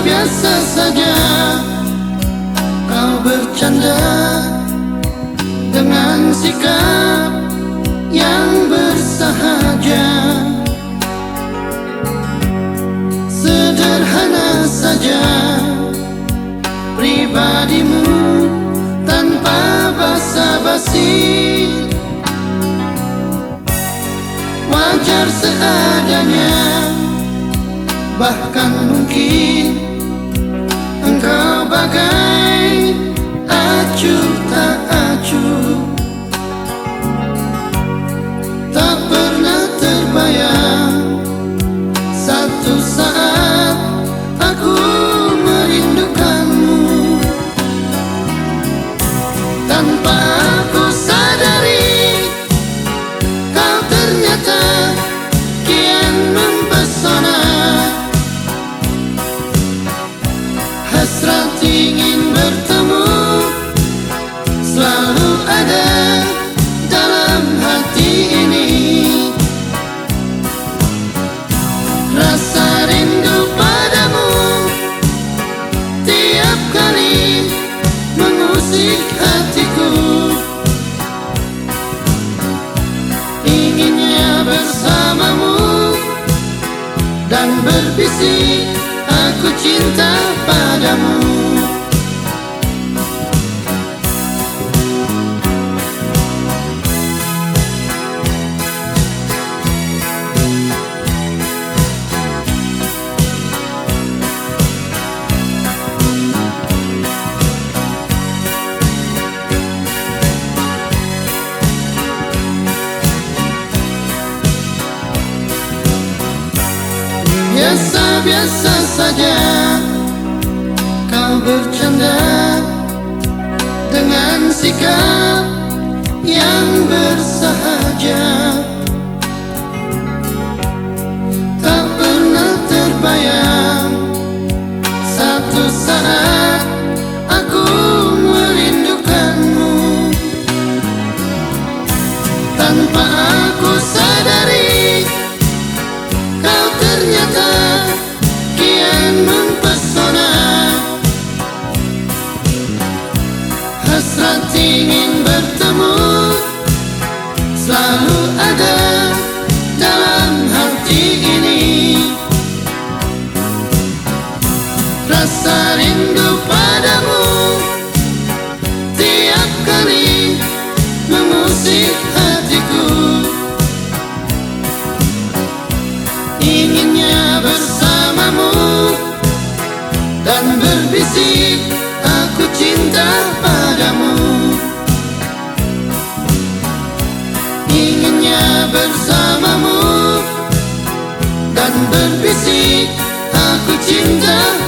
biasa saja Kau bercanda Dengan sikap yang bersahaja. Sederhana saja Pribadimu tanpa basa-basi. Wajar seadanya Bahkan mungkin Engkau bagai acuh tak acuh. Tak pernah terbayang Satu saat aku merindukanmu. Tanpa aku sadari Kau ternyata kian Dan Biasa-biasa saja. Kau bercanda Dengan sikap yang bersahaja. Tak pernah terbayang Satu saat aku merindukanmu. Tanpa Selalu ada dalam hati ini. Rasa rindu padamu Tiap kali mengusik hatiku. Inginnya bersamamu Dan berbisik berbisik. Aku cinta